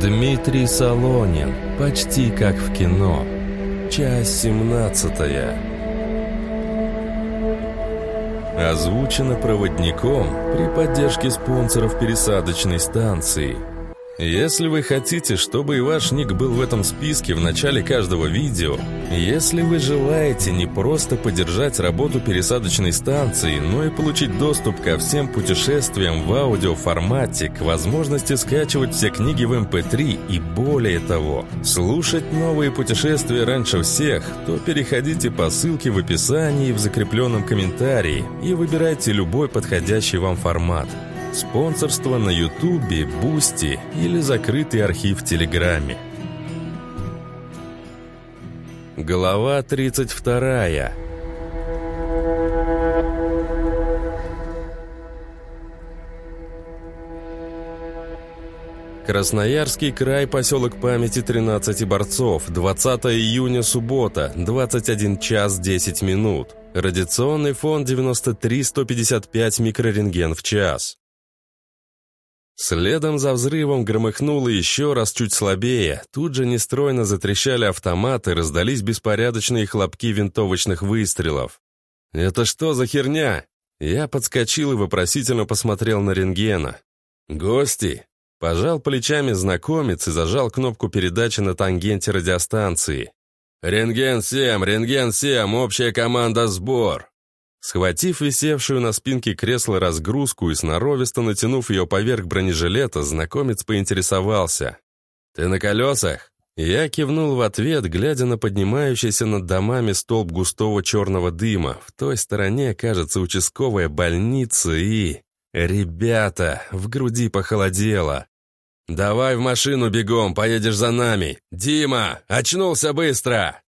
Дмитрий Солонин. Почти как в кино. Часть 17. Озвучено проводником при поддержке спонсоров пересадочной станции. Если вы хотите, чтобы и ваш ник был в этом списке в начале каждого видео, если вы желаете не просто поддержать работу пересадочной станции, но и получить доступ ко всем путешествиям в аудиоформате, к возможности скачивать все книги в MP3 эм и более того, слушать новые путешествия раньше всех, то переходите по ссылке в описании и в закрепленном комментарии и выбирайте любой подходящий вам формат – Спонсорство на Ютубе, Бусти или закрытый архив в Телеграме. Глава 32 Красноярский край, поселок памяти 13 борцов, 20 июня, суббота, 21 час 10 минут. Радиационный фон 93-155 микрорентген в час. Следом за взрывом громыхнуло еще раз чуть слабее. Тут же нестройно затрещали автоматы, раздались беспорядочные хлопки винтовочных выстрелов. «Это что за херня?» Я подскочил и вопросительно посмотрел на рентгена. «Гости!» Пожал плечами знакомец и зажал кнопку передачи на тангенте радиостанции. «Рентген-7! Рентген-7! Общая команда «Сбор!» Схватив висевшую на спинке кресла разгрузку и сноровисто натянув ее поверх бронежилета, знакомец поинтересовался. «Ты на колесах?» Я кивнул в ответ, глядя на поднимающийся над домами столб густого черного дыма. В той стороне, кажется, участковая больница и... Ребята, в груди похолодело. «Давай в машину бегом, поедешь за нами! Дима, очнулся быстро!»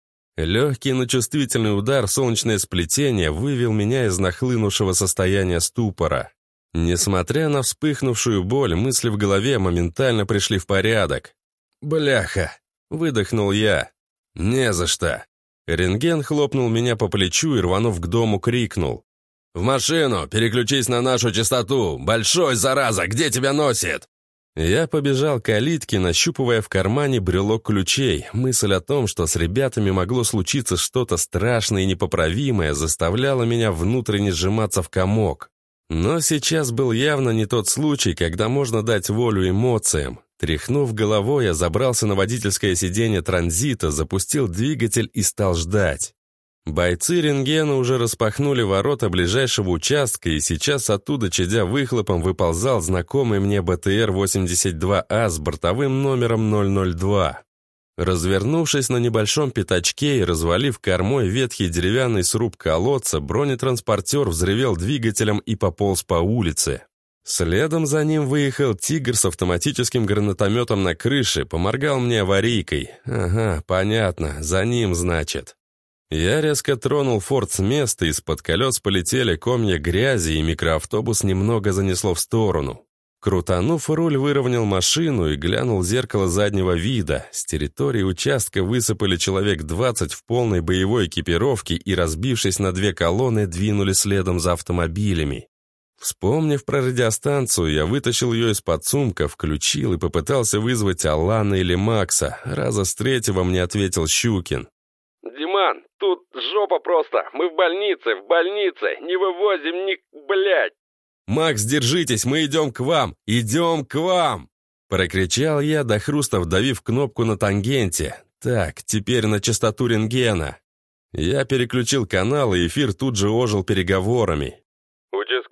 Легкий, но чувствительный удар солнечное сплетение вывел меня из нахлынувшего состояния ступора. Несмотря на вспыхнувшую боль, мысли в голове моментально пришли в порядок. «Бляха!» — выдохнул я. «Не за что!» Рентген хлопнул меня по плечу и, рванув к дому, крикнул. «В машину! Переключись на нашу частоту! Большой, зараза! Где тебя носит?» Я побежал к калитке, нащупывая в кармане брелок ключей. Мысль о том, что с ребятами могло случиться что-то страшное и непоправимое, заставляла меня внутренне сжиматься в комок. Но сейчас был явно не тот случай, когда можно дать волю эмоциям. Тряхнув головой, я забрался на водительское сиденье транзита, запустил двигатель и стал ждать. Бойцы рентгена уже распахнули ворота ближайшего участка, и сейчас оттуда, чадя выхлопом, выползал знакомый мне БТР-82А с бортовым номером 002. Развернувшись на небольшом пятачке и развалив кормой ветхий деревянный сруб колодца, бронетранспортер взревел двигателем и пополз по улице. Следом за ним выехал «Тигр» с автоматическим гранатометом на крыше, поморгал мне аварийкой. Ага, понятно, за ним, значит. Я резко тронул форт с места, из-под колес полетели комья грязи, и микроавтобус немного занесло в сторону. Крутанув руль, выровнял машину и глянул в зеркало заднего вида. С территории участка высыпали человек 20 в полной боевой экипировке и, разбившись на две колонны, двинули следом за автомобилями. Вспомнив про радиостанцию, я вытащил ее из-под сумка, включил и попытался вызвать Алана или Макса. Раза с третьего мне ответил Щукин. «Диман, тут жопа просто. Мы в больнице, в больнице. Не вывозим ни... блядь!» «Макс, держитесь, мы идем к вам! Идем к вам!» Прокричал я, до хруста вдавив кнопку на тангенте. «Так, теперь на частоту рентгена». Я переключил канал, и эфир тут же ожил переговорами.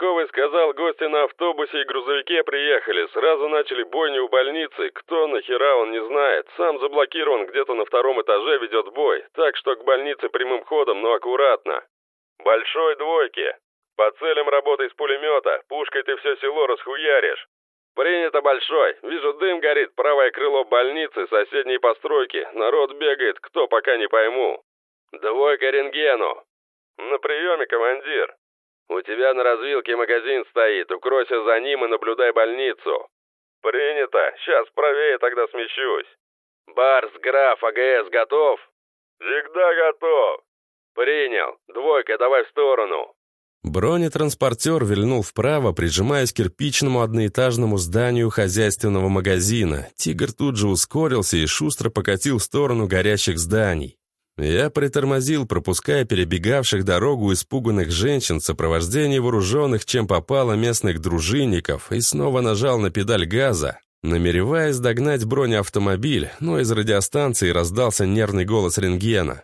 Участковый сказал, гости на автобусе и грузовике приехали. Сразу начали бойню у больницы. Кто нахера он не знает. Сам заблокирован где-то на втором этаже ведет бой. Так что к больнице прямым ходом, но аккуратно. Большой двойки. По целям работай с пулемета. Пушкой ты все село расхуяришь. Принято, Большой. Вижу, дым горит. Правое крыло больницы, соседние постройки. Народ бегает, кто пока не пойму. Двойка рентгену. На приеме, командир. «У тебя на развилке магазин стоит, укройся за ним и наблюдай больницу». «Принято. Сейчас правее тогда смещусь». «Барс, граф, АГС готов?» «Всегда готов». «Принял. Двойка, давай в сторону». Бронетранспортер вильнул вправо, прижимаясь к кирпичному одноэтажному зданию хозяйственного магазина. «Тигр» тут же ускорился и шустро покатил в сторону горящих зданий. Я притормозил, пропуская перебегавших дорогу испуганных женщин в сопровождении вооруженных, чем попало, местных дружинников, и снова нажал на педаль газа, намереваясь догнать бронеавтомобиль, но из радиостанции раздался нервный голос рентгена.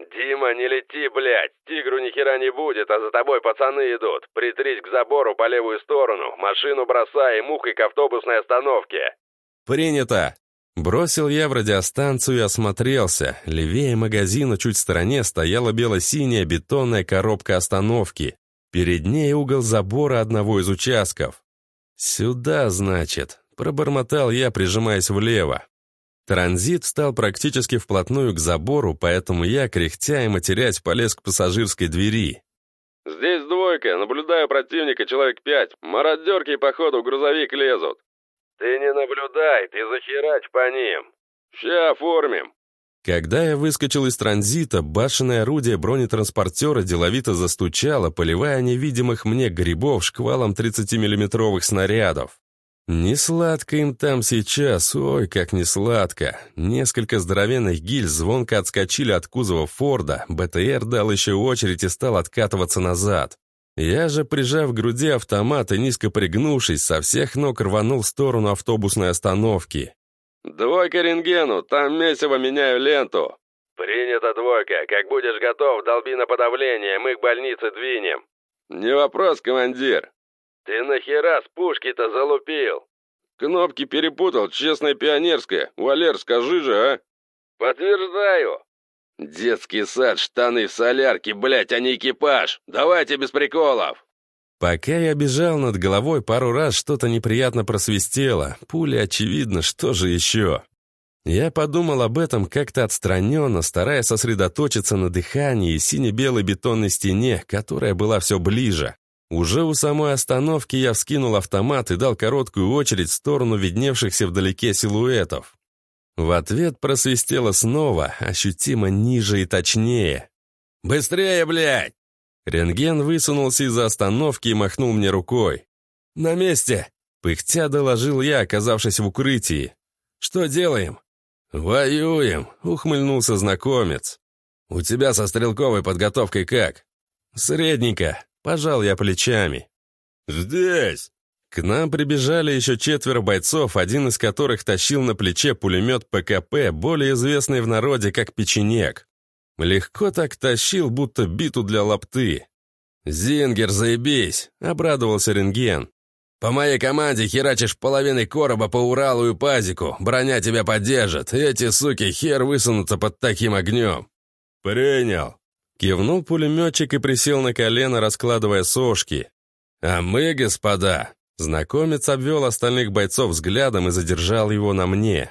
«Дима, не лети, блядь! Тигру ни хера не будет, а за тобой пацаны идут! Притрись к забору по левую сторону, машину бросай и мухой к автобусной остановке!» «Принято!» Бросил я в радиостанцию и осмотрелся. Левее магазина чуть в стороне стояла бело-синяя бетонная коробка остановки. Перед ней угол забора одного из участков. «Сюда, значит», — пробормотал я, прижимаясь влево. Транзит встал практически вплотную к забору, поэтому я, кряхтя и матерясь, полез к пассажирской двери. «Здесь двойка, наблюдаю противника человек пять. Мародерки, походу, грузовик лезут». «Ты не наблюдай, ты захерач по ним. Ща оформим». Когда я выскочил из транзита, башенное орудие бронетранспортера деловито застучало, поливая невидимых мне грибов шквалом 30-миллиметровых снарядов. Не сладко им там сейчас, ой, как не сладко. Несколько здоровенных гильз звонко отскочили от кузова Форда, БТР дал еще очередь и стал откатываться назад. Я же, прижав к груди автомат и низко пригнувшись, со всех ног рванул в сторону автобусной остановки. «Двойка рентгену, там месиво меняю ленту». «Принято, двойка. Как будешь готов, долби на подавление, мы к больнице двинем». «Не вопрос, командир». «Ты нахера с пушки-то залупил?» «Кнопки перепутал, честная пионерская. Валер, скажи же, а?» «Подтверждаю». «Детский сад, штаны в солярке, блядь, а не экипаж! Давайте без приколов!» Пока я бежал над головой, пару раз что-то неприятно просвистело. Пули, очевидно, что же еще? Я подумал об этом как-то отстраненно, стараясь сосредоточиться на дыхании и сине-белой бетонной стене, которая была все ближе. Уже у самой остановки я вскинул автомат и дал короткую очередь в сторону видневшихся вдалеке силуэтов. В ответ просвистело снова, ощутимо ниже и точнее. «Быстрее, блядь!» Рентген высунулся из-за остановки и махнул мне рукой. «На месте!» Пыхтя доложил я, оказавшись в укрытии. «Что делаем?» «Воюем!» — ухмыльнулся знакомец. «У тебя со стрелковой подготовкой как?» «Средненько», — пожал я плечами. «Здесь!» К нам прибежали еще четверо бойцов, один из которых тащил на плече пулемет ПКП, более известный в народе как печенек. Легко так тащил, будто биту для лапты. «Зингер, заебись!» — обрадовался рентген. «По моей команде херачишь половиной короба по Уралу и Пазику. Броня тебя поддержит. Эти суки хер высунутся под таким огнем». «Принял!» Кивнул пулеметчик и присел на колено, раскладывая сошки. «А мы, господа, Знакомец обвел остальных бойцов взглядом и задержал его на мне.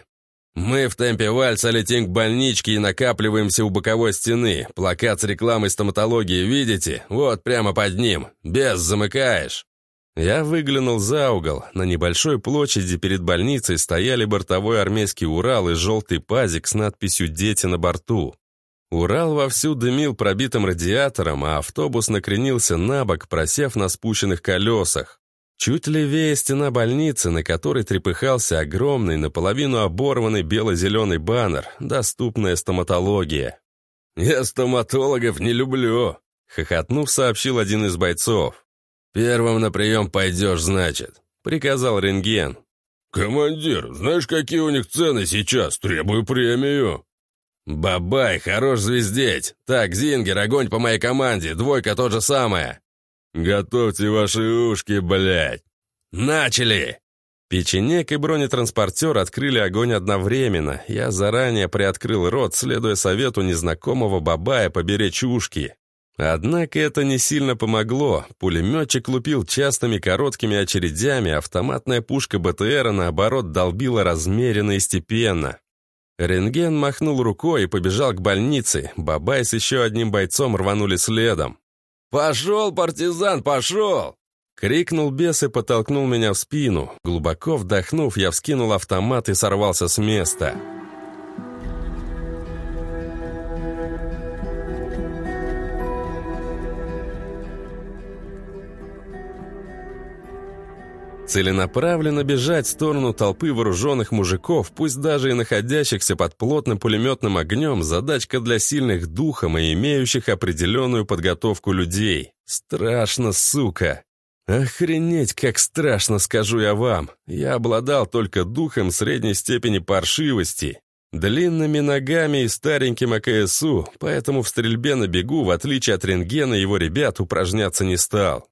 «Мы в темпе вальса летим к больничке и накапливаемся у боковой стены. Плакат с рекламой стоматологии видите? Вот прямо под ним. Без замыкаешь». Я выглянул за угол. На небольшой площади перед больницей стояли бортовой армейский Урал и желтый пазик с надписью «Дети на борту». Урал вовсю дымил пробитым радиатором, а автобус накренился на бок, просев на спущенных колесах. Чуть левее стена больницы, на которой трепыхался огромный, наполовину оборванный бело-зеленый баннер «Доступная стоматология». «Я стоматологов не люблю», — хохотнув, сообщил один из бойцов. «Первым на прием пойдешь, значит», — приказал рентген. «Командир, знаешь, какие у них цены сейчас? Требую премию». «Бабай, хорош звездеть! Так, Зингер, огонь по моей команде, двойка то же самое!» «Готовьте ваши ушки, блядь!» «Начали!» Печенек и бронетранспортер открыли огонь одновременно. Я заранее приоткрыл рот, следуя совету незнакомого бабая поберечь ушки. Однако это не сильно помогло. Пулеметчик лупил частыми короткими очередями, автоматная пушка БТРа, наоборот, долбила размеренно и степенно. Рентген махнул рукой и побежал к больнице. Бабай с еще одним бойцом рванули следом. «Пошел, партизан, пошел!» Крикнул бес и подтолкнул меня в спину. Глубоко вдохнув, я вскинул автомат и сорвался с места. Целенаправленно бежать в сторону толпы вооруженных мужиков, пусть даже и находящихся под плотным пулеметным огнем, задачка для сильных духом и имеющих определенную подготовку людей. Страшно, сука. Охренеть, как страшно, скажу я вам. Я обладал только духом средней степени паршивости, длинными ногами и стареньким АКСУ, поэтому в стрельбе на бегу, в отличие от рентгена его ребят, упражняться не стал.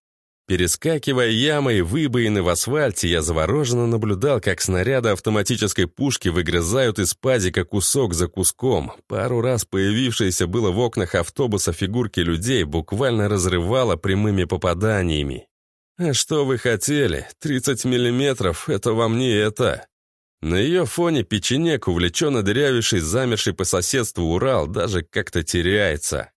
Перескакивая ямы и выбоины в асфальте, я завороженно наблюдал, как снаряды автоматической пушки выгрызают из пазика кусок за куском. Пару раз появившиеся было в окнах автобуса фигурки людей буквально разрывало прямыми попаданиями. А что вы хотели? 30 миллиметров — это вам не это. На ее фоне печенек, увлеченно дырявивший замерший по соседству Урал, даже как-то теряется.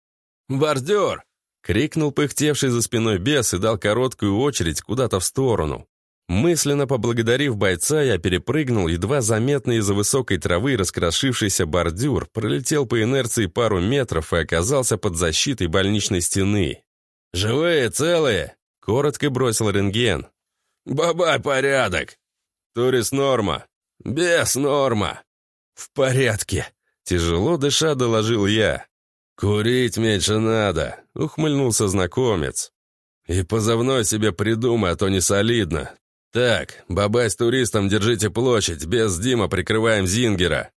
«Бордюр!» — крикнул пыхтевший за спиной бес и дал короткую очередь куда-то в сторону. Мысленно поблагодарив бойца, я перепрыгнул едва заметный из-за высокой травы раскрошившийся бордюр, пролетел по инерции пару метров и оказался под защитой больничной стены. «Живые, целые?» — коротко бросил рентген. «Бабай, порядок!» «Турис норма!» «Без норма!» «В порядке!» Тяжело дыша доложил я. «Курить меньше надо», — ухмыльнулся знакомец. «И позывной себе придумай, а то не солидно. Так, бабай с туристом держите площадь, без Дима прикрываем Зингера».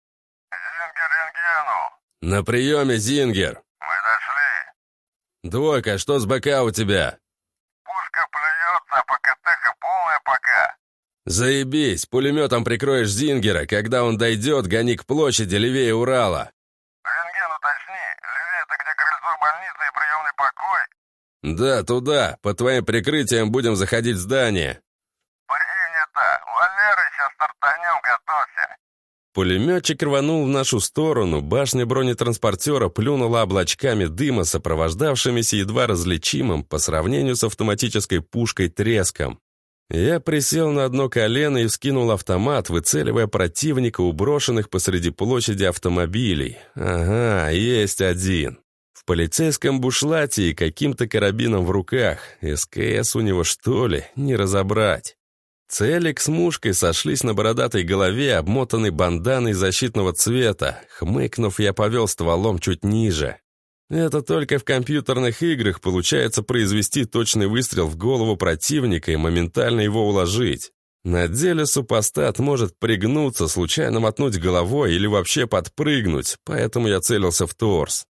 «Зингер рентгену». «На приеме, Зингер». «Мы дошли». «Двойка, что с БК у тебя?» «Пушка плюется, а ПКТХ полная пока». «Заебись, пулеметом прикроешь Зингера, когда он дойдет, гони к площади левее Урала». больница и приемный покой?» «Да, туда. По твоим прикрытиям будем заходить в здание». «Принято. Валера, сейчас стартанем, готовься». Пулеметчик рванул в нашу сторону, башня бронетранспортера плюнула облачками дыма, сопровождавшимися едва различимым по сравнению с автоматической пушкой треском. Я присел на одно колено и вскинул автомат, выцеливая противника у брошенных посреди площади автомобилей. Ага, есть один. Полицейском бушлате и каким-то карабином в руках. СКС у него что ли? Не разобрать. Целик с мушкой сошлись на бородатой голове, обмотанной банданой защитного цвета. Хмыкнув, я повел стволом чуть ниже. Это только в компьютерных играх получается произвести точный выстрел в голову противника и моментально его уложить. На деле супостат может пригнуться, случайно мотнуть головой или вообще подпрыгнуть, поэтому я целился в торс.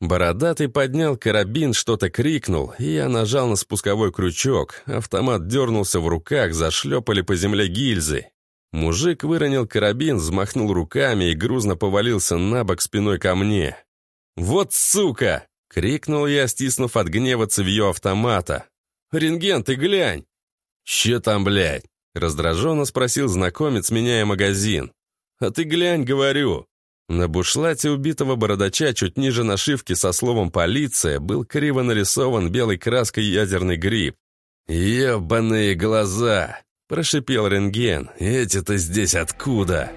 Бородатый поднял карабин, что-то крикнул, и я нажал на спусковой крючок. Автомат дернулся в руках, зашлепали по земле гильзы. Мужик выронил карабин, взмахнул руками и грузно повалился на бок спиной ко мне. «Вот сука!» — крикнул я, стиснув от гнева цевьё автомата. «Рентген, ты глянь!» «Че там, блядь?» — раздраженно спросил знакомец, меняя магазин. «А ты глянь, говорю!» На бушлате убитого бородача чуть ниже нашивки со словом «полиция» был криво нарисован белой краской ядерный гриб. «Ебаные глаза!» – прошипел рентген. «Эти-то здесь откуда?»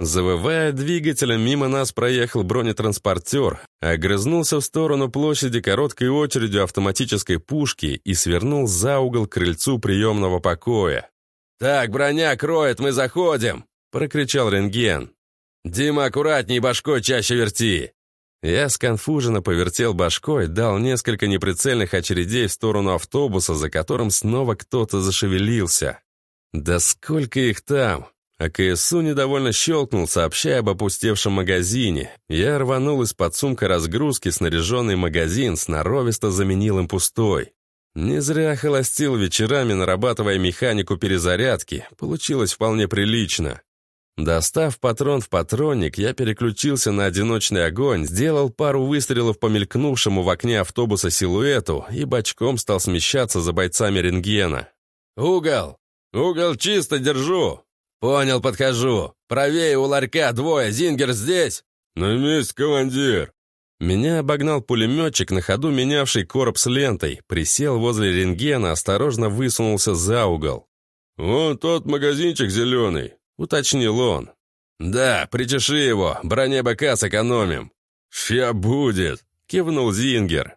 Завывая двигателем, мимо нас проехал бронетранспортер, огрызнулся в сторону площади короткой очередью автоматической пушки и свернул за угол крыльцу приемного покоя. «Так, броня кроет, мы заходим!» — прокричал рентген. «Дима, аккуратней, башкой чаще верти!» Я сконфуженно повертел башкой, дал несколько неприцельных очередей в сторону автобуса, за которым снова кто-то зашевелился. «Да сколько их там!» А КСУ недовольно щелкнул, сообщая об опустевшем магазине. Я рванул из-под сумка разгрузки снаряженный магазин, сноровисто заменил им пустой. Не зря холостил вечерами, нарабатывая механику перезарядки. Получилось вполне прилично. Достав патрон в патронник, я переключился на одиночный огонь, сделал пару выстрелов по мелькнувшему в окне автобуса силуэту и бочком стал смещаться за бойцами рентгена. «Угол! Угол чисто держу!» «Понял, подхожу. Правее у ларька двое, Зингер здесь?» «На месте, командир!» Меня обогнал пулеметчик, на ходу менявший короб с лентой, присел возле рентгена, осторожно высунулся за угол. «Вон тот магазинчик зеленый», — уточнил он. «Да, причеши его, броня БК сэкономим». «Ща будет», — кивнул Зингер.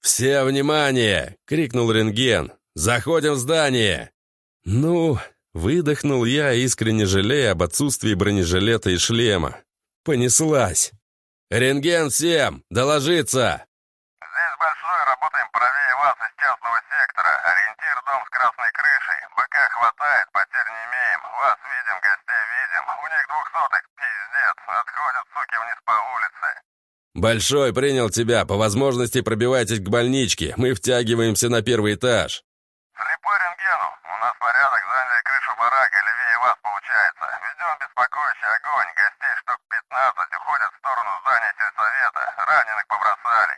«Все внимание!» — крикнул рентген. «Заходим в здание!» «Ну...» — выдохнул я, искренне жалея об отсутствии бронежилета и шлема. «Понеслась!» «Рентген всем! Доложиться!» Здесь большой, работаем правее вас из частного сектора. Ориентир дом с красной крышей. БК хватает, потерь не имеем. Вас видим, гостей видим. У них двухсотых, пиздец. Отходят, суки, вниз по улице. «Большой принял тебя. По возможности пробивайтесь к больничке. Мы втягиваемся на первый этаж». Слепой рентгену. У нас порядок, заняли крышу барака, левее вас получается. Ведем беспокоящий огонь. Гостей штук 15 уходят в сторону здания сельсовета. Раненых побросали.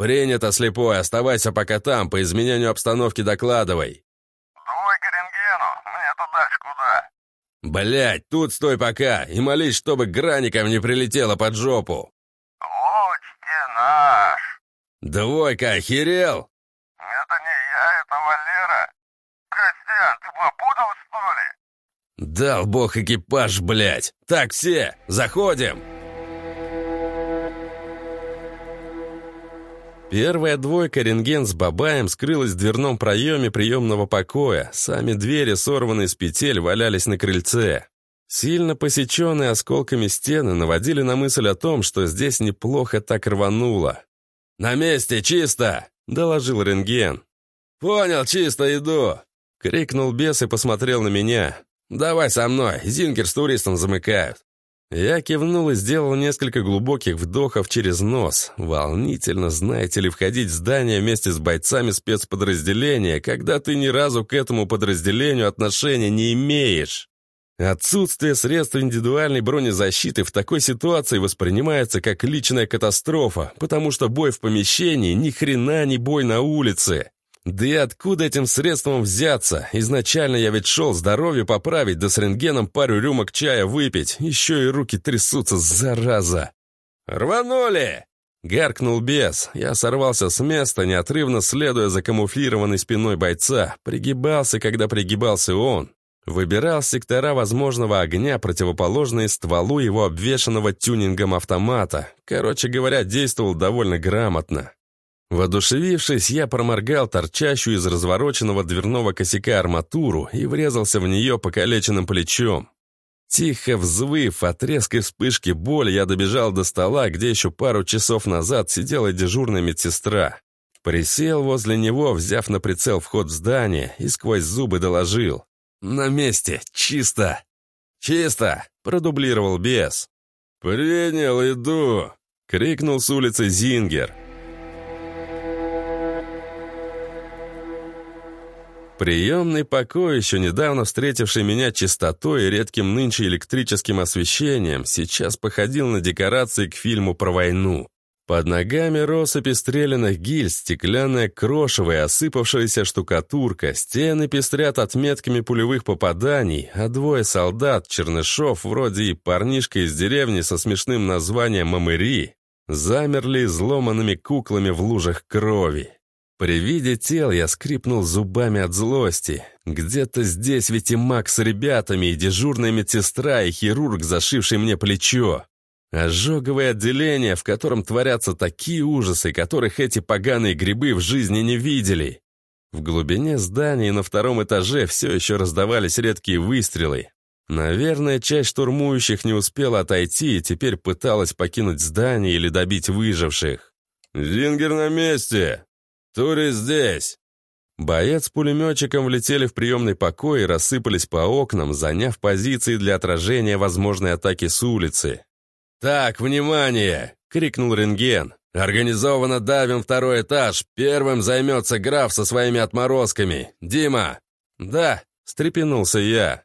«Принято, слепой. Оставайся пока там. По изменению обстановки докладывай». Двойка рентгену. Мне-то дальше куда? Блять, тут стой пока и молись, чтобы граником не прилетело под жопу. Лучте наш. Двойка, охерел? Это не я, это Валера. Костян, ты попутал, что ли? Дал бог экипаж, блять. Так, все, заходим. Первая двойка рентген с бабаем скрылась в дверном проеме приемного покоя. Сами двери, сорванные с петель, валялись на крыльце. Сильно посеченные осколками стены наводили на мысль о том, что здесь неплохо так рвануло. «На месте, чисто!» — доложил рентген. «Понял, чисто иду!» — крикнул бес и посмотрел на меня. «Давай со мной, Зингер с туристом замыкают». Я кивнул и сделал несколько глубоких вдохов через нос. Волнительно, знаете ли, входить в здание вместе с бойцами спецподразделения, когда ты ни разу к этому подразделению отношения не имеешь. Отсутствие средств индивидуальной бронезащиты в такой ситуации воспринимается как личная катастрофа, потому что бой в помещении ни хрена не бой на улице. Да и откуда этим средством взяться? Изначально я ведь шел здоровье поправить, да с рентгеном пару рюмок чая выпить. Еще и руки трясутся, зараза. «Рванули!» — гаркнул бес. Я сорвался с места, неотрывно следуя за камуфлированной спиной бойца. Пригибался, когда пригибался он. Выбирал сектора возможного огня, противоположные стволу его обвешанного тюнингом автомата. Короче говоря, действовал довольно грамотно. Воодушевившись, я проморгал торчащую из развороченного дверного косяка арматуру и врезался в нее покалеченным плечом. Тихо взвыв от резкой вспышки боли, я добежал до стола, где еще пару часов назад сидела дежурная медсестра. Присел возле него, взяв на прицел вход в здание, и сквозь зубы доложил. «На месте, чисто!» «Чисто!» — продублировал бес. «Принял, иду!» — крикнул с улицы Зингер. Приемный покой, еще недавно встретивший меня чистотой и редким нынче электрическим освещением, сейчас походил на декорации к фильму про войну. Под ногами россыпи стрелянных гильз, стеклянная крошево и осыпавшаяся штукатурка, стены пестрят отметками пулевых попаданий, а двое солдат, чернышов, вроде и парнишка из деревни со смешным названием «Мамыри», замерли изломанными куклами в лужах крови. При виде тел я скрипнул зубами от злости. Где-то здесь ведь и Макс с ребятами, и дежурная медсестра, и хирург, зашивший мне плечо. Ожоговое отделение, в котором творятся такие ужасы, которых эти поганые грибы в жизни не видели. В глубине здания на втором этаже все еще раздавались редкие выстрелы. Наверное, часть штурмующих не успела отойти и теперь пыталась покинуть здание или добить выживших. «Зингер на месте!» «Тури здесь!» Боец с пулеметчиком влетели в приемный покой и рассыпались по окнам, заняв позиции для отражения возможной атаки с улицы. «Так, внимание!» — крикнул рентген. «Организованно давим второй этаж. Первым займется граф со своими отморозками. Дима!» «Да», — встрепенулся я.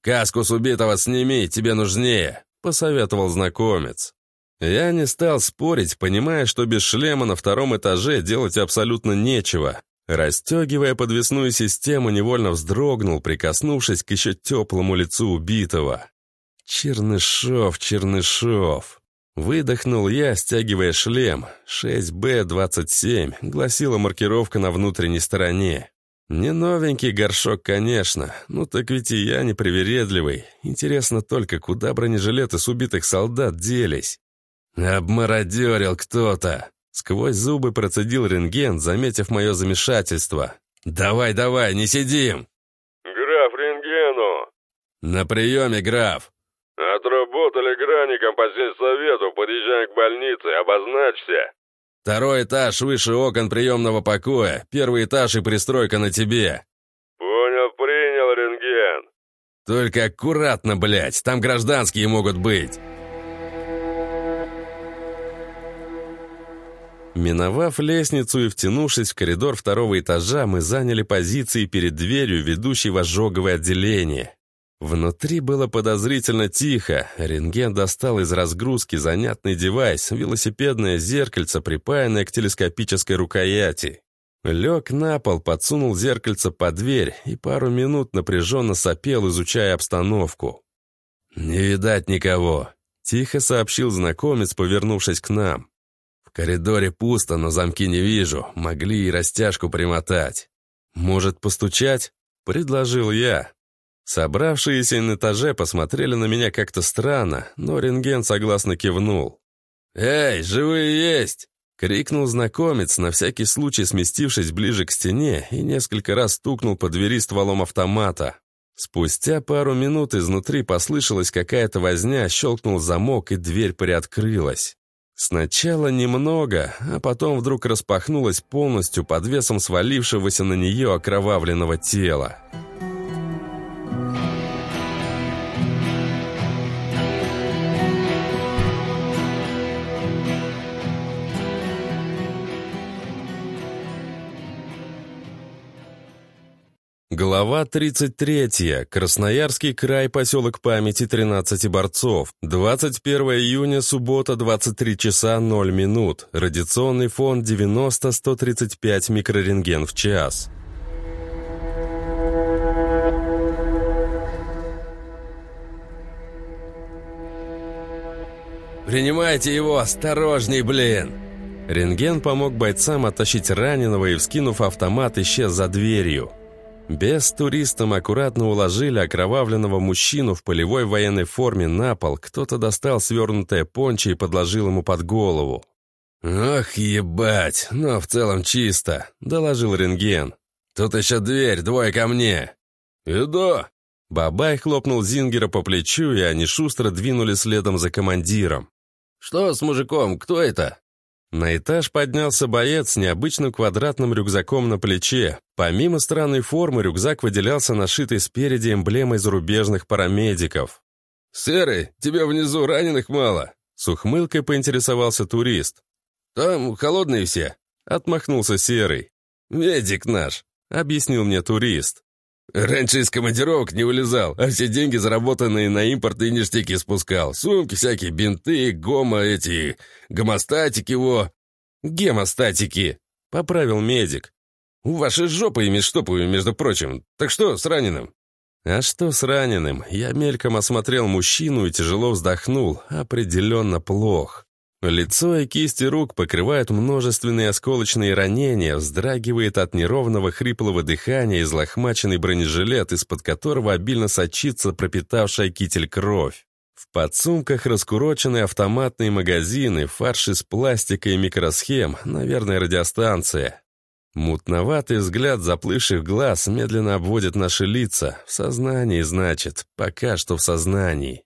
«Каску с убитого сними, тебе нужнее», — посоветовал знакомец. Я не стал спорить, понимая, что без шлема на втором этаже делать абсолютно нечего. Растегивая подвесную систему, невольно вздрогнул, прикоснувшись к еще теплому лицу убитого. «Чернышов, Чернышов!» Выдохнул я, стягивая шлем. 6Б-27, гласила маркировка на внутренней стороне. Не новенький горшок, конечно, ну так ведь и я непривередливый. Интересно только, куда бронежилеты с убитых солдат делись? «Обмародерил кто-то», — Сквозь зубы процедил рентген, заметив мое замешательство. «Давай, давай, не сидим!» «Граф рентгену!» «На приеме, граф!» «Отработали граником по сельсовету, подъезжаем к больнице, обозначься!» «Второй этаж выше окон приемного покоя, первый этаж и пристройка на тебе!» «Понял, принял рентген!» «Только аккуратно, блядь, там гражданские могут быть!» Миновав лестницу и втянувшись в коридор второго этажа, мы заняли позиции перед дверью, ведущей в ожоговое отделение. Внутри было подозрительно тихо. Рентген достал из разгрузки занятный девайс, велосипедное зеркальце, припаянное к телескопической рукояти. Лег на пол, подсунул зеркальце под дверь и пару минут напряженно сопел, изучая обстановку. «Не видать никого», — тихо сообщил знакомец, повернувшись к нам. В коридоре пусто, но замки не вижу. Могли и растяжку примотать. Может, постучать? Предложил я. Собравшиеся на этаже посмотрели на меня как-то странно, но рентген согласно кивнул. «Эй, живые есть!» — крикнул знакомец, на всякий случай сместившись ближе к стене и несколько раз стукнул по двери стволом автомата. Спустя пару минут изнутри послышалась какая-то возня, щелкнул замок, и дверь приоткрылась. Сначала немного, а потом вдруг распахнулась полностью под весом свалившегося на нее окровавленного тела. Глава 33. Красноярский край, поселок памяти 13 борцов. 21 июня, суббота, 23 часа 0 минут. Радиационный фон 90-135 микрорентген в час. «Принимайте его, осторожней, блин!» Рентген помог бойцам оттащить раненого и, вскинув автомат, исчез за дверью. Без туристам аккуратно уложили окровавленного мужчину в полевой военной форме на пол, кто-то достал свернутое пончо и подложил ему под голову. «Ох, ебать, но в целом чисто», — доложил рентген. «Тут еще дверь, двое ко мне». «Иду». Бабай хлопнул Зингера по плечу, и они шустро двинули следом за командиром. «Что с мужиком? Кто это?» На этаж поднялся боец с необычным квадратным рюкзаком на плече. Помимо странной формы, рюкзак выделялся нашитой спереди эмблемой зарубежных парамедиков. «Серый, тебе внизу раненых мало?» С ухмылкой поинтересовался турист. «Там холодные все», — отмахнулся Серый. «Медик наш», — объяснил мне турист. Раньше из командировок не вылезал, а все деньги, заработанные на импортные ништяки, спускал. Сумки всякие, бинты, гомо эти, гомостатики его. Гемостатики, поправил медик. У вашей жопы ими штопаю, между прочим. Так что с раненым? А что с раненым? Я мельком осмотрел мужчину и тяжело вздохнул. Определенно плох. Лицо и кисти рук покрывают множественные осколочные ранения, вздрагивает от неровного хриплого дыхания излохмаченный бронежилет, из-под которого обильно сочится пропитавшая китель кровь. В подсумках раскуроченные автоматные магазины, фарш из пластика и микросхем, наверное, радиостанция. Мутноватый взгляд заплывших глаз медленно обводит наши лица. В сознании, значит, пока что в сознании.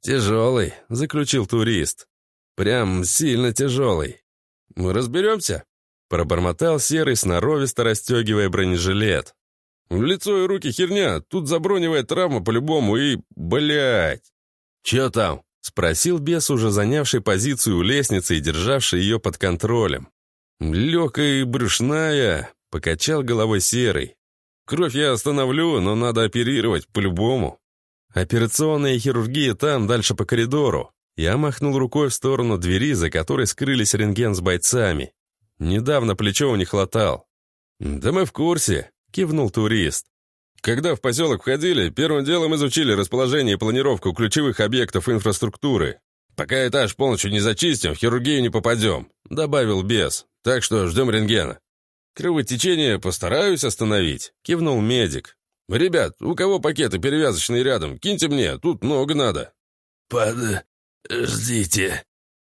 «Тяжелый», — заключил турист. Прям сильно тяжелый. Мы разберемся?» Пробормотал серый, сноровисто расстегивая бронежилет. «Лицо и руки херня, тут заброневая травма по-любому и... блять!» «Чё там?» — спросил бес, уже занявший позицию у лестницы и державший ее под контролем. «Легкая и брюшная», — покачал головой серый. «Кровь я остановлю, но надо оперировать по-любому. Операционная хирургия там, дальше по коридору. Я махнул рукой в сторону двери, за которой скрылись рентген с бойцами. Недавно плечо у них латал. «Да мы в курсе», — кивнул турист. «Когда в поселок входили, первым делом изучили расположение и планировку ключевых объектов инфраструктуры. Пока этаж полностью не зачистим, в хирургию не попадем», — добавил бес. «Так что ждем рентгена». «Кровотечение постараюсь остановить», — кивнул медик. «Ребят, у кого пакеты перевязочные рядом, киньте мне, тут много надо». «Под... «Ждите»,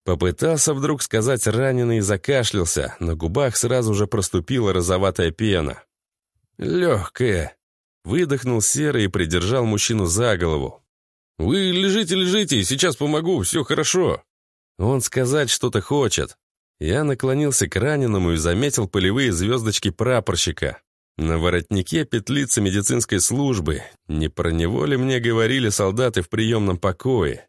Попытался вдруг сказать раненый и закашлялся, на губах сразу же проступила розоватая пена. «Легкая», — выдохнул Серый и придержал мужчину за голову. «Вы лежите, лежите, сейчас помогу, все хорошо». Он сказать что-то хочет. Я наклонился к раненому и заметил полевые звездочки прапорщика. На воротнике петлица медицинской службы. Не про него ли мне говорили солдаты в приемном покое?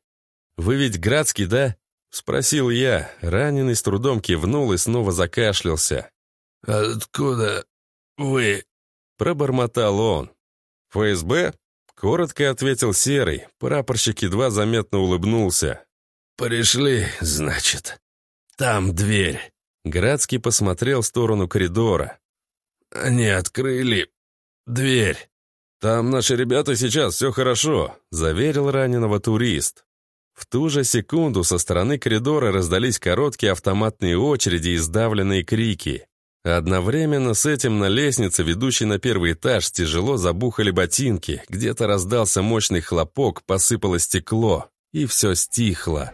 «Вы ведь Градский, да?» — спросил я. Раненый с трудом кивнул и снова закашлялся. «Откуда вы?» — пробормотал он. «ФСБ?» — коротко ответил Серый. Прапорщик едва заметно улыбнулся. «Пришли, значит. Там дверь». Градский посмотрел в сторону коридора. «Они открыли дверь». «Там наши ребята сейчас, все хорошо», — заверил раненого турист. В ту же секунду со стороны коридора раздались короткие автоматные очереди и сдавленные крики. Одновременно с этим на лестнице, ведущей на первый этаж, тяжело забухали ботинки, где-то раздался мощный хлопок, посыпалось стекло, и все стихло.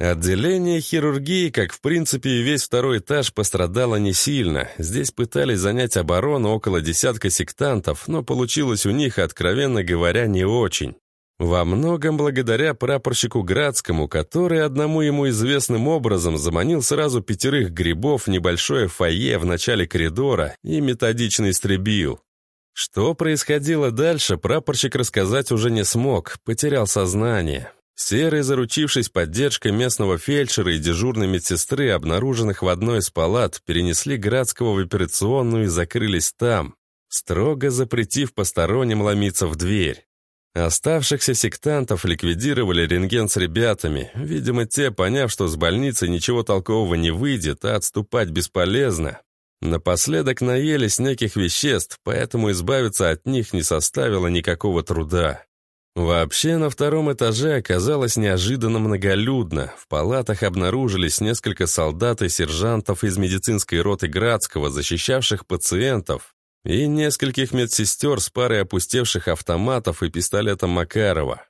Отделение хирургии, как в принципе и весь второй этаж, пострадало не сильно. Здесь пытались занять оборону около десятка сектантов, но получилось у них, откровенно говоря, не очень. Во многом благодаря прапорщику Градскому, который одному ему известным образом заманил сразу пятерых грибов в небольшое фойе в начале коридора и методично истребил. Что происходило дальше, прапорщик рассказать уже не смог, потерял сознание. Серый, заручившись поддержкой местного фельдшера и дежурной медсестры, обнаруженных в одной из палат, перенесли Градского в операционную и закрылись там, строго запретив посторонним ломиться в дверь. Оставшихся сектантов ликвидировали рентген с ребятами. Видимо, те, поняв, что с больницы ничего толкового не выйдет, а отступать бесполезно, напоследок наелись неких веществ, поэтому избавиться от них не составило никакого труда. Вообще, на втором этаже оказалось неожиданно многолюдно. В палатах обнаружились несколько солдат и сержантов из медицинской роты Градского, защищавших пациентов, и нескольких медсестер с парой опустевших автоматов и пистолетом Макарова.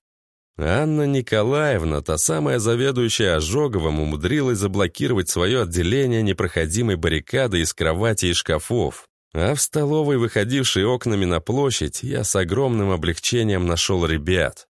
Анна Николаевна, та самая заведующая ожоговым, умудрилась заблокировать свое отделение непроходимой баррикадой из кровати и шкафов. А в столовой, выходившей окнами на площадь, я с огромным облегчением нашел ребят.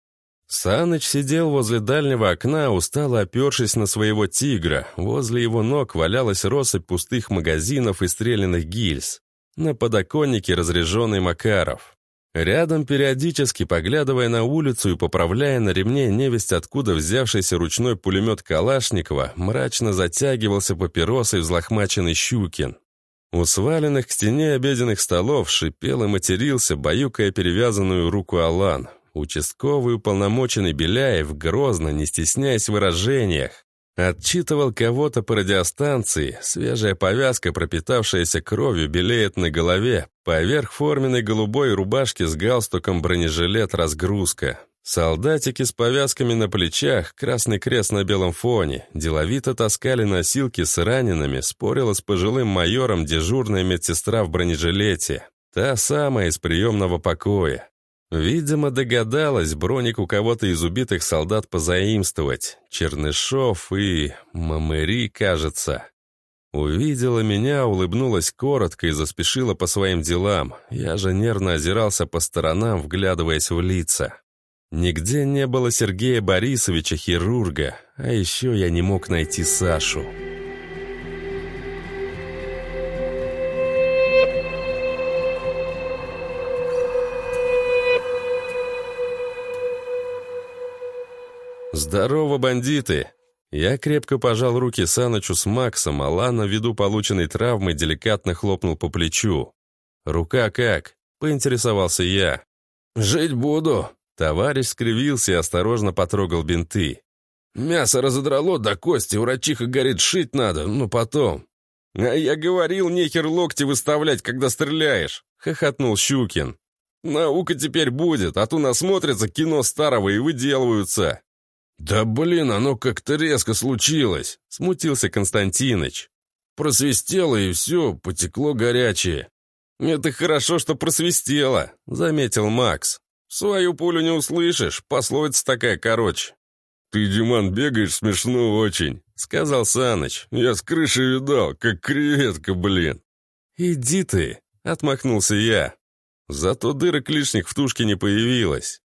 Саныч сидел возле дальнего окна, устало опершись на своего тигра. Возле его ног валялась россыпь пустых магазинов и стрелянных гильз. На подоконнике разряженный Макаров. Рядом, периодически поглядывая на улицу и поправляя на ремне невесть откуда взявшийся ручной пулемет Калашникова, мрачно затягивался папиросой взлохмаченный Щукин. У сваленных к стене обеденных столов шипел и матерился, баюкая перевязанную руку Алан. Участковый уполномоченный Беляев грозно, не стесняясь в выражениях, отчитывал кого-то по радиостанции, свежая повязка, пропитавшаяся кровью, белеет на голове, поверх форменной голубой рубашки с галстуком бронежилет разгрузка. Солдатики с повязками на плечах, красный крест на белом фоне, деловито таскали носилки с ранеными, спорила с пожилым майором дежурная медсестра в бронежилете. Та самая из приемного покоя. Видимо, догадалась броник у кого-то из убитых солдат позаимствовать. Чернышов и... Мамыри, кажется. Увидела меня, улыбнулась коротко и заспешила по своим делам. Я же нервно озирался по сторонам, вглядываясь в лица. Нигде не было Сергея Борисовича, хирурга, а еще я не мог найти Сашу. «Здорово, бандиты!» Я крепко пожал руки Санычу с Максом, а Лана, ввиду полученной травмы, деликатно хлопнул по плечу. «Рука как?» — поинтересовался я. «Жить буду», Товарищ скривился и осторожно потрогал бинты. «Мясо разодрало до кости, врачиха горит, шить надо, ну потом». «А я говорил, нехер локти выставлять, когда стреляешь», — хохотнул Щукин. «Наука теперь будет, а то насмотрятся кино старого и выделываются». «Да блин, оно как-то резко случилось», — смутился Константиныч. «Просвистело и все, потекло горячее». «Это хорошо, что просвистело», — заметил Макс. Свою пулю не услышишь, пословица такая короче. «Ты, Диман, бегаешь смешно очень», — сказал Саныч. «Я с крыши видал, как креветка, блин». «Иди ты», — отмахнулся я. Зато дырок лишних в тушке не появилось.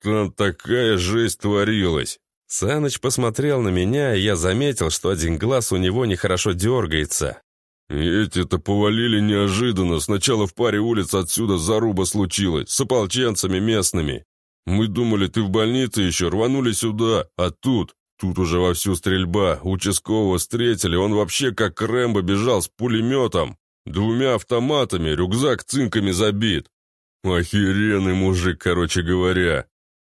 «Там такая жесть творилась». Саныч посмотрел на меня, и я заметил, что один глаз у него нехорошо дергается. «Эти-то повалили неожиданно. Сначала в паре улиц отсюда заруба случилась, с ополченцами местными. Мы думали, ты в больнице еще, рванули сюда, а тут... Тут уже вовсю стрельба, участкового встретили, он вообще как Рэмбо бежал с пулеметом, двумя автоматами, рюкзак цинками забит. Охеренный мужик, короче говоря.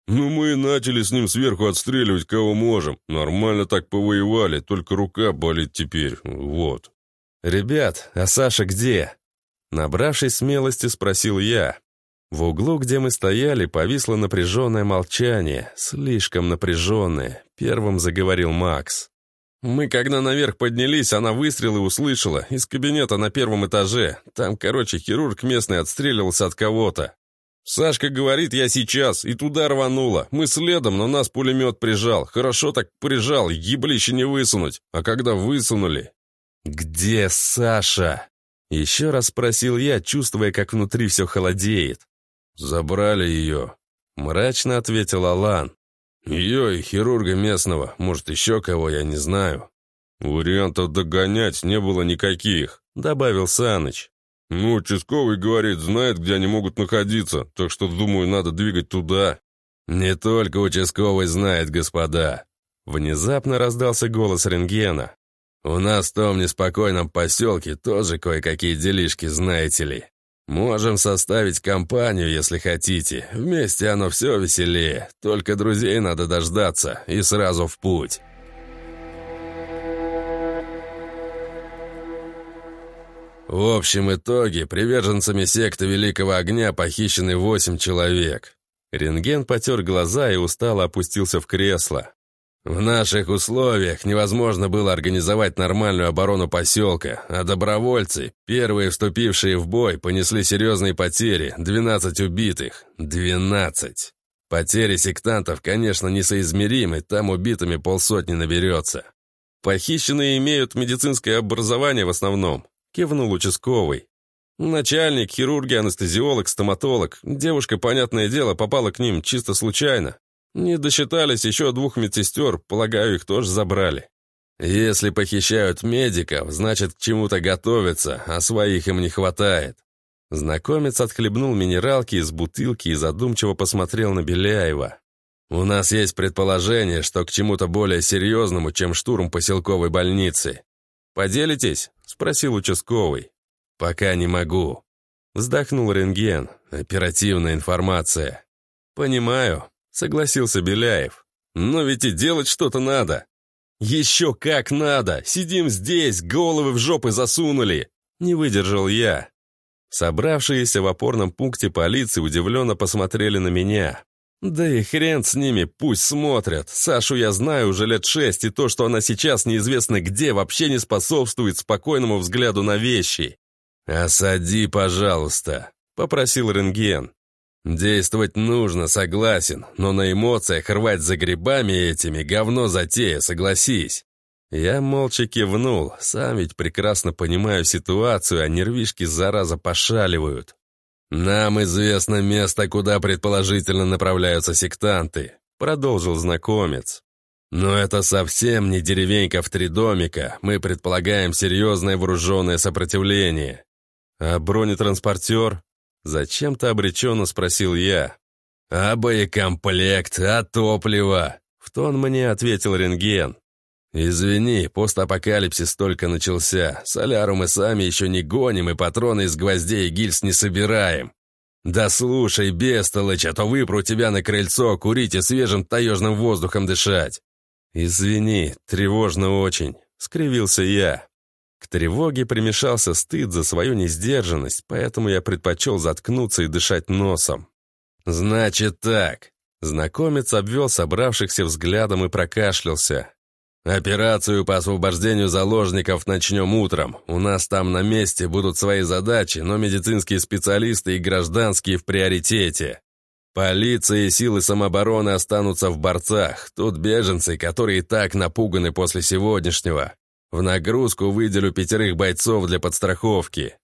Ну, мы и начали с ним сверху отстреливать, кого можем. Нормально так повоевали, только рука болит теперь, вот. «Ребят, а Саша где?» Набравшись смелости, спросил я. В углу, где мы стояли, повисло напряженное молчание, слишком напряженное. Первым заговорил Макс. «Мы, когда наверх поднялись, она выстрелы услышала. Из кабинета на первом этаже. Там, короче, хирург местный отстреливался от кого-то. Сашка говорит, я сейчас, и туда рванула. Мы следом, но нас пулемет прижал. Хорошо так прижал, еблище не высунуть. А когда высунули... «Где Саша?» Еще раз спросил я, чувствуя, как внутри все холодеет. «Забрали ее», — мрачно ответил Алан. «Ее и хирурга местного, может, еще кого, я не знаю». «Вариантов догонять не было никаких», — добавил Саныч. «Ну, участковый, говорит, знает, где они могут находиться, так что, думаю, надо двигать туда». «Не только участковый знает, господа». Внезапно раздался голос рентгена. «У нас в том неспокойном поселке тоже кое-какие делишки, знаете ли. Можем составить компанию, если хотите. Вместе оно все веселее. Только друзей надо дождаться и сразу в путь. В общем итоге, приверженцами секты Великого Огня похищены восемь человек. Рентген потер глаза и устало опустился в кресло. В наших условиях невозможно было организовать нормальную оборону поселка, а добровольцы, первые вступившие в бой, понесли серьезные потери, 12 убитых. 12. Потери сектантов, конечно, несоизмеримы, там убитыми полсотни наберется. Похищенные имеют медицинское образование в основном, кивнул участковый. Начальник, хирурги, анестезиолог, стоматолог. Девушка, понятное дело, попала к ним чисто случайно. Не досчитались еще двух медсестер, полагаю, их тоже забрали. Если похищают медиков, значит, к чему-то готовятся, а своих им не хватает. Знакомец отхлебнул минералки из бутылки и задумчиво посмотрел на Беляева. «У нас есть предположение, что к чему-то более серьезному, чем штурм поселковой больницы. Поделитесь?» — спросил участковый. «Пока не могу». Вздохнул рентген. «Оперативная информация». «Понимаю. — согласился Беляев. «Но ведь и делать что-то надо». «Еще как надо! Сидим здесь, головы в жопы засунули!» Не выдержал я. Собравшиеся в опорном пункте полиции удивленно посмотрели на меня. «Да и хрен с ними, пусть смотрят. Сашу я знаю уже лет шесть, и то, что она сейчас неизвестно где, вообще не способствует спокойному взгляду на вещи». «Осади, пожалуйста», — попросил рентген. Действовать нужно, согласен, но на эмоциях рвать за грибами этими говно затея, согласись. Я молча кивнул, сам ведь прекрасно понимаю ситуацию, а нервишки зараза пошаливают. «Нам известно место, куда предположительно направляются сектанты», продолжил знакомец. «Но это совсем не деревенька в три домика, мы предполагаем серьезное вооруженное сопротивление». «А бронетранспортер?» Зачем-то обреченно спросил я. «А боекомплект, а топливо?» В тон мне ответил рентген. «Извини, постапокалипсис только начался. Соляру мы сами еще не гоним и патроны из гвоздей и гильз не собираем. Да слушай, бестолочь, а то выпру тебя на крыльцо, курить и свежим таежным воздухом дышать». «Извини, тревожно очень», — скривился я. К тревоге примешался стыд за свою несдержанность, поэтому я предпочел заткнуться и дышать носом. «Значит так». Знакомец обвел собравшихся взглядом и прокашлялся. «Операцию по освобождению заложников начнем утром. У нас там на месте будут свои задачи, но медицинские специалисты и гражданские в приоритете. Полиция и силы самообороны останутся в борцах. Тут беженцы, которые и так напуганы после сегодняшнего. В нагрузку выделю пятерых бойцов для подстраховки.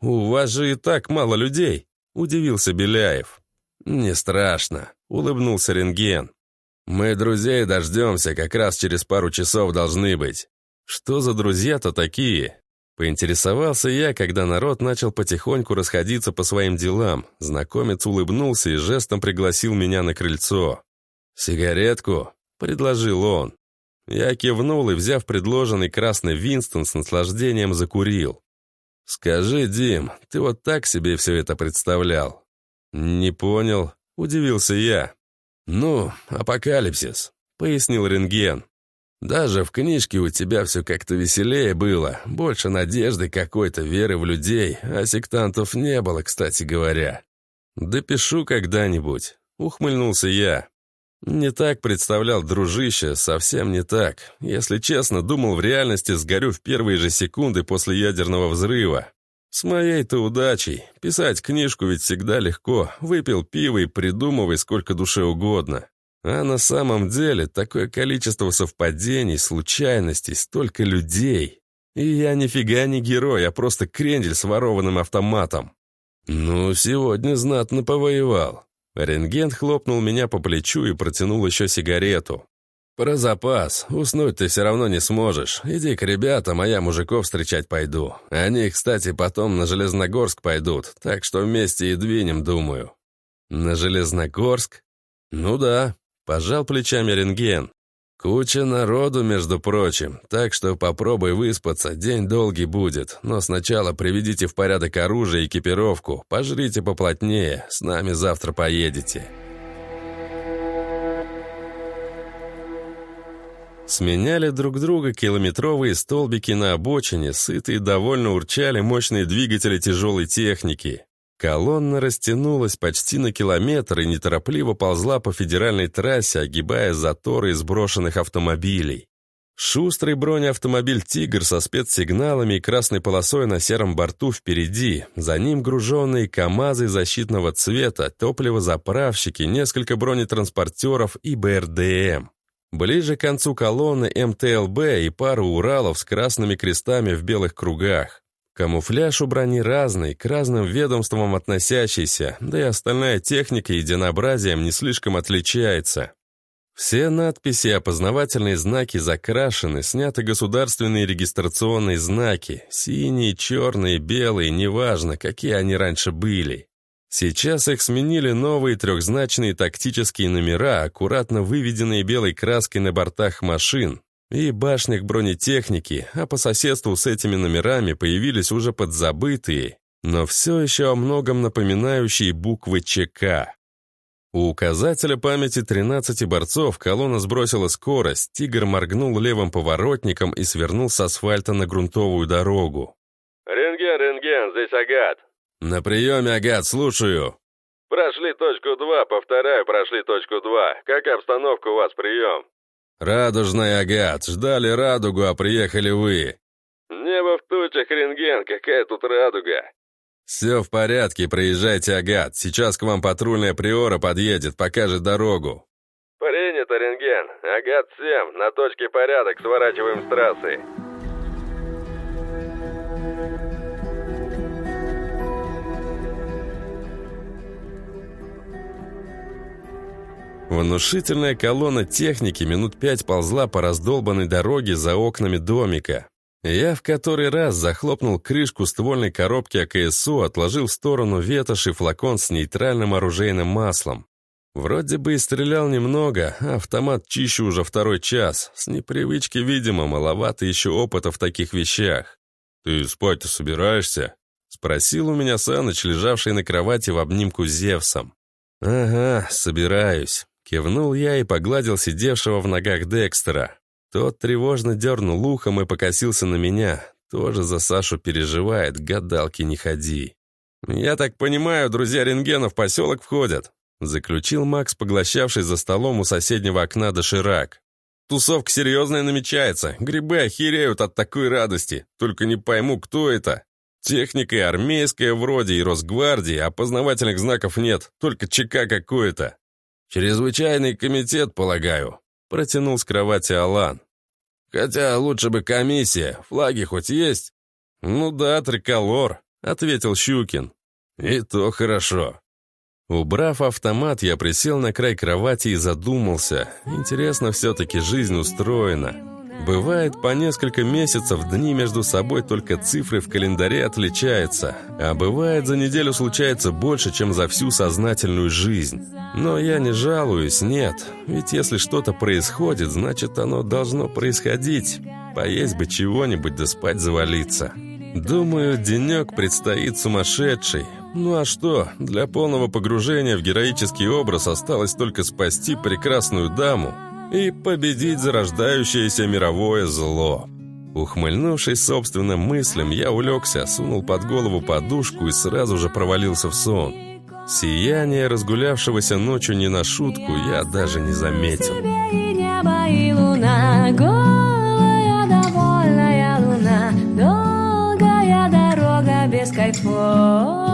«У вас же и так мало людей», — удивился Беляев. «Не страшно», — улыбнулся рентген. «Мы друзей дождемся, как раз через пару часов должны быть». «Что за друзья-то такие?» Поинтересовался я, когда народ начал потихоньку расходиться по своим делам. Знакомец улыбнулся и жестом пригласил меня на крыльцо. «Сигаретку?» — предложил он. Я кивнул и, взяв предложенный красный Винстон, с наслаждением закурил. «Скажи, Дим, ты вот так себе все это представлял?» «Не понял», — удивился я. «Ну, апокалипсис», — пояснил рентген. Даже в книжке у тебя все как-то веселее было, больше надежды какой-то, веры в людей, а сектантов не было, кстати говоря. «Допишу когда-нибудь», — ухмыльнулся я. Не так представлял дружище, совсем не так. Если честно, думал, в реальности сгорю в первые же секунды после ядерного взрыва. С моей-то удачей. Писать книжку ведь всегда легко. Выпил пиво и придумывай сколько душе угодно. А на самом деле такое количество совпадений, случайностей, столько людей. И я нифига не герой, а просто крендель с ворованным автоматом. Ну, сегодня знатно повоевал. Рентген хлопнул меня по плечу и протянул еще сигарету. «Про запас. Уснуть ты все равно не сможешь. Иди к ребятам, а я мужиков встречать пойду. Они, кстати, потом на Железногорск пойдут, так что вместе и двинем, думаю». «На Железногорск?» «Ну да. Пожал плечами рентген. Куча народу, между прочим, так что попробуй выспаться, день долгий будет, но сначала приведите в порядок оружие и экипировку, пожрите поплотнее, с нами завтра поедете. Сменяли друг друга километровые столбики на обочине, сытые довольно урчали мощные двигатели тяжелой техники. Колонна растянулась почти на километр и неторопливо ползла по федеральной трассе, огибая заторы из автомобилей. Шустрый бронеавтомобиль «Тигр» со спецсигналами и красной полосой на сером борту впереди, за ним груженные КАМАЗы защитного цвета, топливозаправщики, несколько бронетранспортеров и БРДМ. Ближе к концу колонны МТЛБ и пару Уралов с красными крестами в белых кругах. Камуфляж у брони разный, к разным ведомствам относящийся, да и остальная техника единообразием не слишком отличается. Все надписи и опознавательные знаки закрашены, сняты государственные регистрационные знаки, синие, черные, белые, неважно, какие они раньше были. Сейчас их сменили новые трехзначные тактические номера, аккуратно выведенные белой краской на бортах машин, и башнях бронетехники, а по соседству с этими номерами появились уже подзабытые, но все еще о многом напоминающие буквы ЧК. У указателя памяти 13 борцов колонна сбросила скорость, тигр моргнул левым поворотником и свернул с асфальта на грунтовую дорогу. «Рентген, рентген, здесь Агат». «На приеме, Агат, слушаю». «Прошли точку 2, повторяю, прошли точку 2. Как обстановка у вас, прием?» «Радужный агат, ждали радугу, а приехали вы». «Небо в тучах, рентген, какая тут радуга?» «Все в порядке, проезжайте, агат. Сейчас к вам патрульная приора подъедет, покажет дорогу». «Принято, рентген. Агат-7, на точке порядок, сворачиваем с трассы». Внушительная колонна техники минут пять ползла по раздолбанной дороге за окнами домика. Я в который раз захлопнул крышку ствольной коробки АКСУ, отложил в сторону ветошь и флакон с нейтральным оружейным маслом. Вроде бы и стрелял немного, а автомат чищу уже второй час. С непривычки, видимо, маловато еще опыта в таких вещах. «Ты спать-то собираешься?» — спросил у меня Саныч, лежавший на кровати в обнимку с Зевсом. «Ага, собираюсь. Кивнул я и погладил сидевшего в ногах Декстера. Тот тревожно дернул ухом и покосился на меня. Тоже за Сашу переживает, гадалки не ходи. «Я так понимаю, друзья рентгена в поселок входят», заключил Макс, поглощавший за столом у соседнего окна доширак. «Тусовка серьезная намечается. Грибы охереют от такой радости. Только не пойму, кто это». Техника армейская вроде, и Росгвардии, опознавательных знаков нет, только ЧК какое-то. Чрезвычайный комитет, полагаю, протянул с кровати Алан. Хотя лучше бы комиссия, флаги хоть есть? Ну да, триколор, ответил Щукин. И то хорошо. Убрав автомат, я присел на край кровати и задумался. Интересно все-таки жизнь устроена. Бывает по несколько месяцев дни между собой только цифры в календаре отличаются, а бывает за неделю случается больше, чем за всю сознательную жизнь. Но я не жалуюсь, нет, ведь если что-то происходит, значит оно должно происходить. Поесть бы чего-нибудь да спать завалиться. Думаю, денек предстоит сумасшедший. Ну а что, для полного погружения в героический образ осталось только спасти прекрасную даму, и победить зарождающееся мировое зло. Ухмыльнувшись собственным мыслям, я улегся, сунул под голову подушку и сразу же провалился в сон. Сияние разгулявшегося ночью не на шутку я даже не заметил. без кайфового